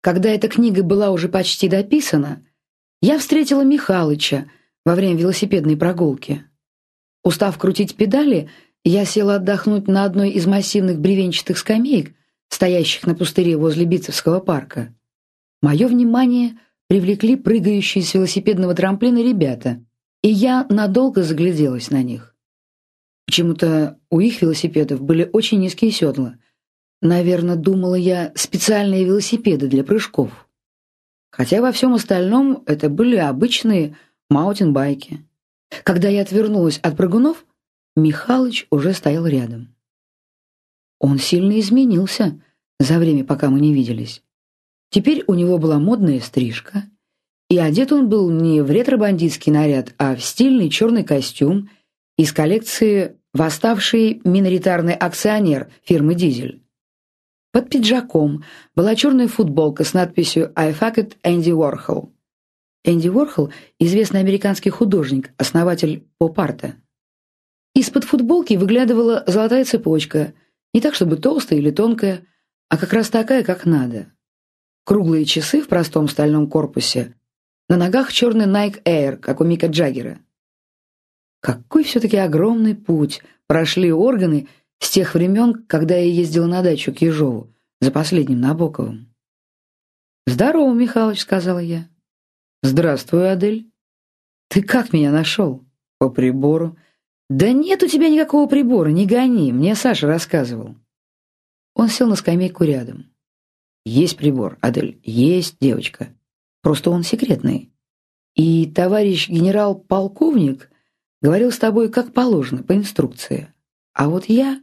Когда эта книга была уже почти дописана, я встретила Михалыча во время велосипедной прогулки. Устав крутить педали, я села отдохнуть на одной из массивных бревенчатых скамеек, стоящих на пустыре возле Битцевского парка. Мое внимание привлекли прыгающие с велосипедного трамплина ребята, и я надолго загляделась на них. Почему-то у их велосипедов были очень низкие седла — Наверное, думала я, специальные велосипеды для прыжков. Хотя во всем остальном это были обычные маутинбайки. Когда я отвернулась от прыгунов, Михалыч уже стоял рядом. Он сильно изменился за время, пока мы не виделись. Теперь у него была модная стрижка, и одет он был не в ретро-бандитский наряд, а в стильный черный костюм из коллекции «Восставший миноритарный акционер» фирмы «Дизель». Под пиджаком была черная футболка с надписью «I fuck it Andy Warhol». Энди Уорхол – известный американский художник, основатель поп-арта. Из-под футболки выглядывала золотая цепочка, не так чтобы толстая или тонкая, а как раз такая, как надо. Круглые часы в простом стальном корпусе, на ногах черный Nike Air, как у Мика Джаггера. Какой все-таки огромный путь прошли органы с тех времен, когда я ездила на дачу к Ежову, за последним Набоковым. «Здорово, Михалыч», — сказала я. «Здравствуй, Адель. Ты как меня нашел?» «По прибору». «Да нет у тебя никакого прибора, не гони, мне Саша рассказывал». Он сел на скамейку рядом. «Есть прибор, Адель, есть девочка. Просто он секретный. И товарищ генерал-полковник говорил с тобой как положено, по инструкции. А вот я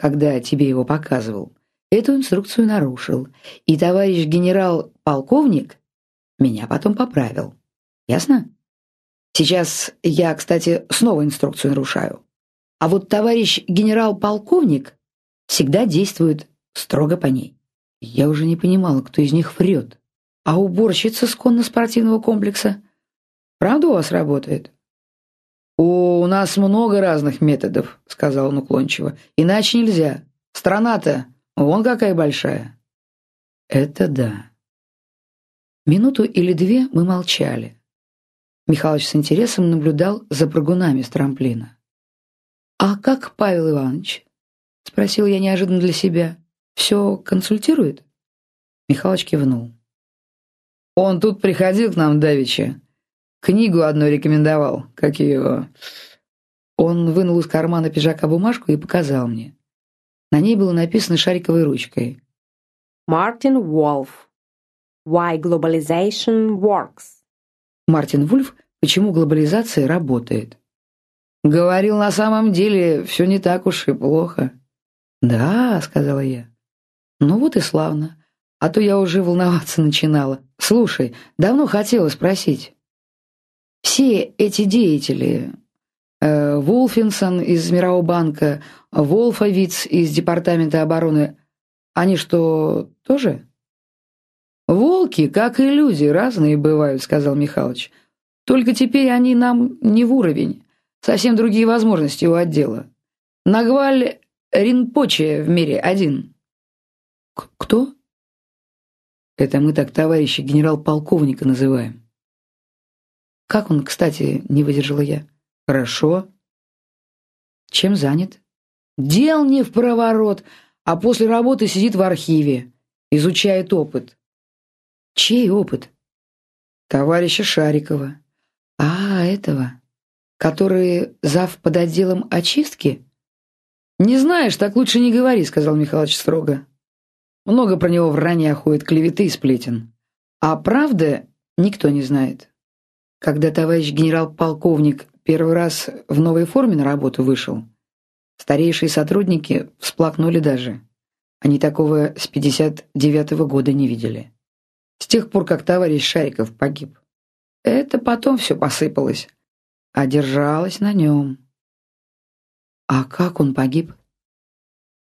когда тебе его показывал, эту инструкцию нарушил, и товарищ генерал-полковник меня потом поправил. Ясно? Сейчас я, кстати, снова инструкцию нарушаю. А вот товарищ генерал-полковник всегда действует строго по ней. Я уже не понимала, кто из них врет. А уборщица с конно-спортивного комплекса? Правда у вас работает? «У нас много разных методов», — сказал он уклончиво. «Иначе нельзя. Страна-то вон какая большая». «Это да». Минуту или две мы молчали. Михалыч с интересом наблюдал за прыгунами с трамплина. «А как Павел Иванович?» — спросил я неожиданно для себя. «Все консультирует?» Михалыч кивнул. «Он тут приходил к нам давеча. Книгу одну рекомендовал, как ее... Он вынул из кармана пиджака бумажку и показал мне. На ней было написано шариковой ручкой. Мартин Уолф. Why Globalization Works. Мартин Вульф «Почему глобализация работает». Говорил, на самом деле все не так уж и плохо. «Да», — сказала я. «Ну вот и славно. А то я уже волноваться начинала. Слушай, давно хотела спросить». Все эти деятели, э, Волфинсон из Мирового банка, Волфовиц из Департамента обороны, они что, тоже? «Волки, как и люди, разные бывают», — сказал Михалыч. «Только теперь они нам не в уровень. Совсем другие возможности у отдела. Нагваль Ринпоче в мире один». «Кто?» «Это мы так товарища генерал-полковника называем». «Как он, кстати, не выдержала я?» «Хорошо». «Чем занят?» «Дел не в проворот, а после работы сидит в архиве, изучает опыт». «Чей опыт?» «Товарища Шарикова». «А, этого, который зав под отделом очистки?» «Не знаешь, так лучше не говори», — сказал Михалыч строго. «Много про него вранья ходит, клеветы и сплетен. А правда никто не знает». Когда товарищ генерал-полковник первый раз в новой форме на работу вышел, старейшие сотрудники всплакнули даже. Они такого с 59-го года не видели. С тех пор, как товарищ Шариков погиб. Это потом все посыпалось, а держалось на нем. А как он погиб?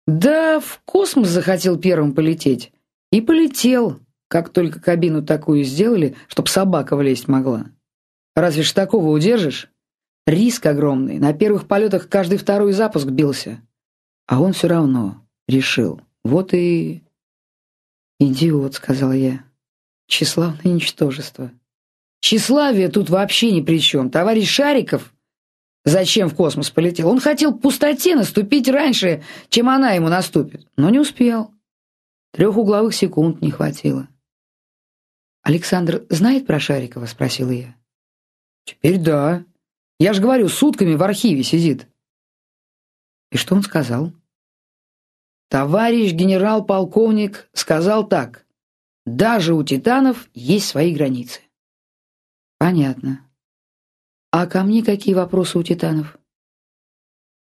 Да, в космос захотел первым полететь. И полетел, как только кабину такую сделали, чтоб собака влезть могла. Разве ж такого удержишь? Риск огромный. На первых полетах каждый второй запуск бился. А он все равно решил. Вот и... «Идиот», — сказал я. «Тщеславное ничтожество». «Тщеславие тут вообще ни при чем. Товарищ Шариков зачем в космос полетел? Он хотел пустоте наступить раньше, чем она ему наступит, но не успел. Трех угловых секунд не хватило». «Александр знает про Шарикова?» — спросила я. «Теперь да. Я же говорю, сутками в архиве сидит». «И что он сказал?» «Товарищ генерал-полковник сказал так. Даже у титанов есть свои границы». «Понятно. А ко мне какие вопросы у титанов?»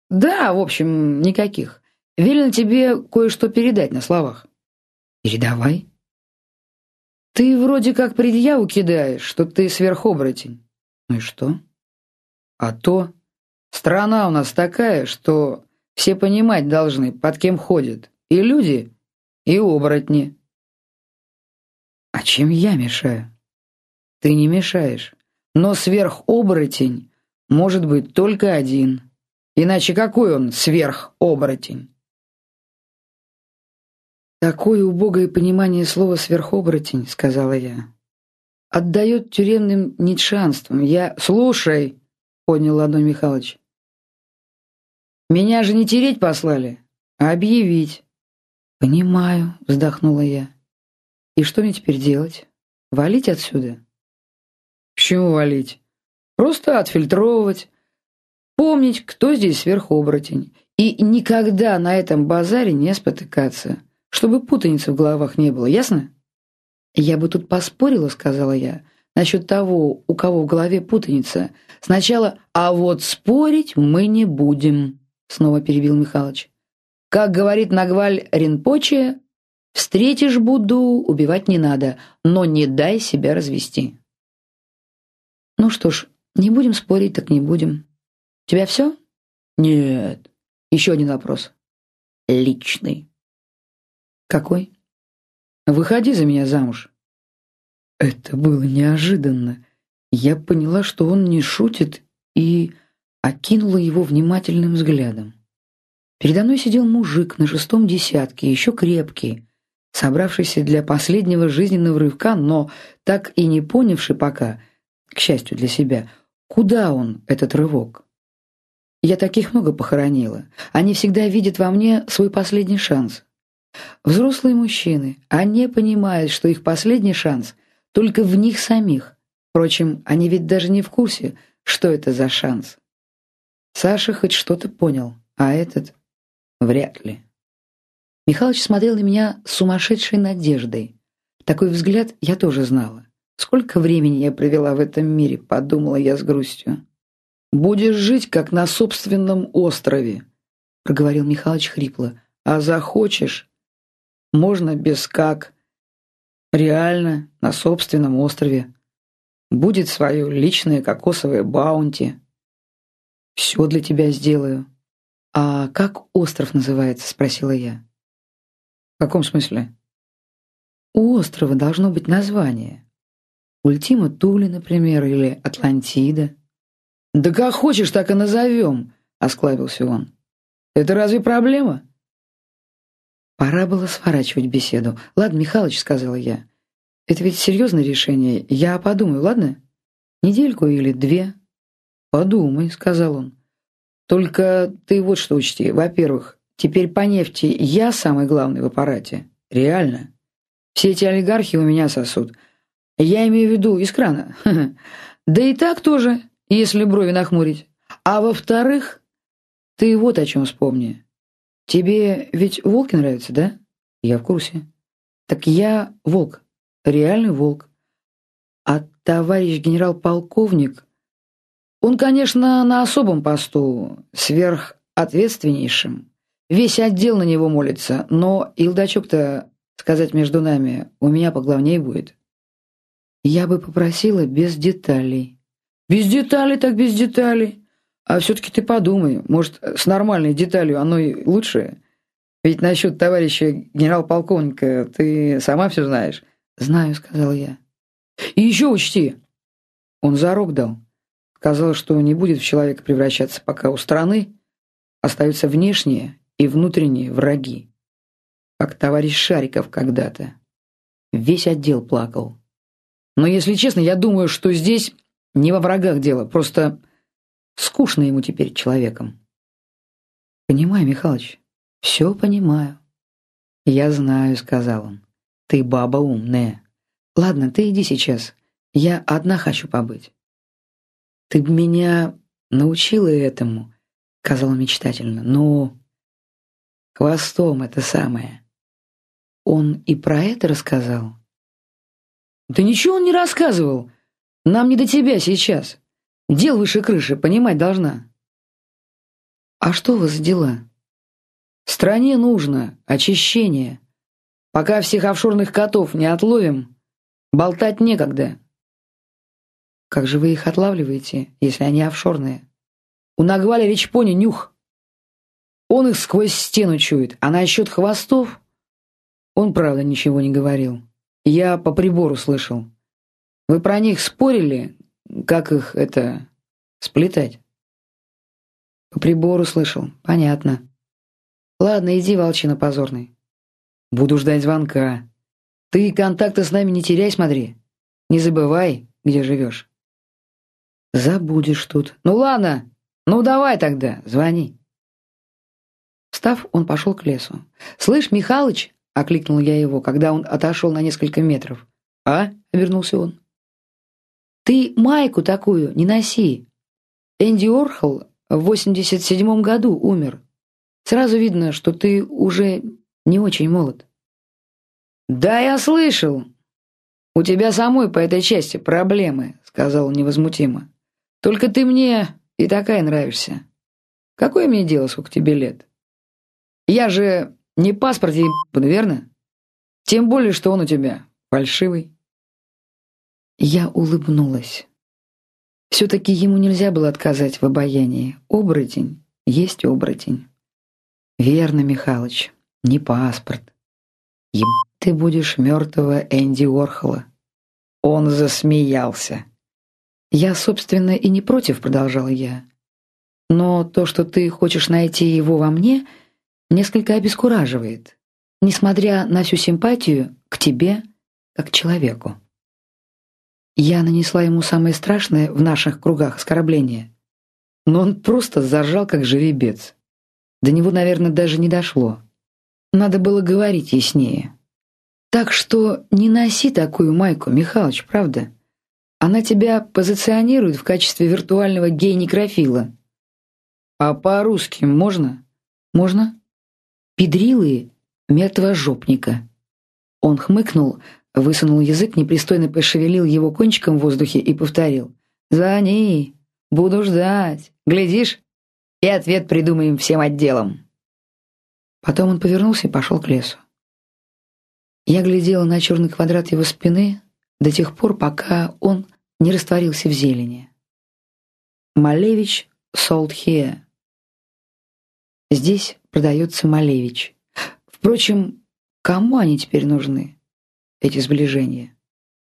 «Да, в общем, никаких. Велено тебе кое-что передать на словах». «Передавай». Ты вроде как предъяву кидаешь, что ты сверхоборотень. Ну и что? А то, страна у нас такая, что все понимать должны, под кем ходят. И люди, и оборотни. А чем я мешаю? Ты не мешаешь. Но сверхоборотень может быть только один. Иначе какой он сверхоборотень? «Такое убогое понимание слова «сверхоборотень», — сказала я. «Отдает тюремным нитшанством. Я...» «Слушай», — поднял ладонь Михалыч. «Меня же не тереть послали, а объявить». «Понимаю», — вздохнула я. «И что мне теперь делать? Валить отсюда?» «Почему валить? Просто отфильтровывать, помнить, кто здесь сверхоборотень, и никогда на этом базаре не спотыкаться» чтобы путаницы в головах не было, ясно? Я бы тут поспорила, сказала я, насчет того, у кого в голове путаница. Сначала, а вот спорить мы не будем, снова перебил Михалыч. Как говорит Нагваль Ринпоче, встретишь Будду, убивать не надо, но не дай себя развести. Ну что ж, не будем спорить, так не будем. У тебя все? Нет. Еще один вопрос. Личный. «Какой?» «Выходи за меня замуж». Это было неожиданно. Я поняла, что он не шутит, и окинула его внимательным взглядом. Передо мной сидел мужик на шестом десятке, еще крепкий, собравшийся для последнего жизненного рывка, но так и не понявший пока, к счастью для себя, куда он, этот рывок. Я таких много похоронила. Они всегда видят во мне свой последний шанс. Взрослые мужчины, они понимают, что их последний шанс только в них самих. Впрочем, они ведь даже не в курсе, что это за шанс. Саша хоть что-то понял, а этот вряд ли. Михалыч смотрел на меня с сумасшедшей надеждой. Такой взгляд я тоже знала. Сколько времени я провела в этом мире, подумала я с грустью. «Будешь жить, как на собственном острове», — проговорил Михалыч хрипло. «А захочешь, можно без как. Реально, на собственном острове. Будет свое личное кокосовое баунти. Все для тебя сделаю. А как остров называется, спросила я. В каком смысле? У острова должно быть название. Ультима Тули, например, или Атлантида. Да как хочешь, так и назовем, осклабился он. Это разве проблема? Пора было сворачивать беседу. «Ладно, Михалыч», — сказала я. «Это ведь серьезное решение. Я подумаю, ладно? Недельку или две?» «Подумай», — сказал он. «Только ты вот что учти. Во-первых, теперь по нефти я самый главный в аппарате. Реально. Все эти олигархи у меня сосут. Я имею в виду из крана. Да и так тоже, если брови нахмурить. А во-вторых, ты вот о чем вспомни. Тебе ведь волки нравятся, да? Я в курсе. Так я волк, реальный волк. А товарищ генерал-полковник, он, конечно, на особом посту, сверхответственнейшим. Весь отдел на него молится, но Илдачок-то, сказать между нами, у меня поглавнее будет. Я бы попросила без деталей. Без деталей так без деталей. А все-таки ты подумай, может, с нормальной деталью оно и лучше? Ведь насчет товарища генерал-полковника ты сама все знаешь. Знаю, сказал я. И еще учти, он зарок дал. Сказал, что не будет в человека превращаться, пока у страны остаются внешние и внутренние враги. Как товарищ Шариков когда-то. Весь отдел плакал. Но, если честно, я думаю, что здесь не во врагах дело, просто скучно ему теперь человеком. Понимаю, Михалыч, все понимаю. Я знаю, сказал он. Ты баба умная. Ладно, ты иди сейчас. Я одна хочу побыть. Ты б меня научила этому, сказала мечтательно. Но хвостом это самое. Он и про это рассказал. Да ничего он не рассказывал. Нам не до тебя сейчас. Дел выше крыши, понимать должна. А что у вас дела? Стране нужно очищение. Пока всех офшорных котов не отловим, болтать некогда. Как же вы их отлавливаете, если они офшорные? У Нагваля Речпони нюх. Он их сквозь стену чует, а насчет хвостов он, правда, ничего не говорил. Я по прибору слышал. Вы про них спорили, как их это сплетать? По прибору слышал. Понятно. Ладно, иди, волчина позорный. Буду ждать звонка. Ты контакты с нами не теряй, смотри. Не забывай, где живешь. Забудешь тут. Ну ладно. Ну давай тогда, звони. Встав, он пошел к лесу. «Слышь, Михалыч!» — окликнул я его, когда он отошел на несколько метров. «А?» — вернулся он. «Ты майку такую не носи. Энди Орхол в 87-м году умер. Сразу видно, что ты уже не очень молод». «Да, я слышал. У тебя самой по этой части проблемы», — сказал невозмутимо. «Только ты мне и такая нравишься. Какое мне дело, сколько тебе лет? Я же не паспорт ей, верно? Тем более, что он у тебя фальшивый». Я улыбнулась. Все-таки ему нельзя было отказать в обаянии. Оборотень есть оборотень. Верно, Михалыч, не паспорт. Еб ты будешь мертвого Энди Уорхола. Он засмеялся. Я, собственно, и не против, продолжала я. Но то, что ты хочешь найти его во мне, несколько обескураживает, несмотря на всю симпатию к тебе как к человеку. Я нанесла ему самое страшное в наших кругах оскорбление, но он просто заржал как жеребец. До него, наверное, даже не дошло. Надо было говорить яснее. Так что не носи такую майку, Михалыч, правда? Она тебя позиционирует в качестве виртуального гей-некрофила. А по-русски можно? Можно? Педрилы мертвожопника. Он хмыкнул, высунул язык, непристойно пошевелил его кончиком в воздухе и повторил. «Звони, буду ждать. Глядишь, и ответ придумаем всем отделом». Потом он повернулся и пошел к лесу. Я глядела на черный квадрат его спины до тех пор, пока он не растворился в зелени. Малевич here. Здесь продается Малевич. Впрочем, кому они теперь нужны, эти сближения?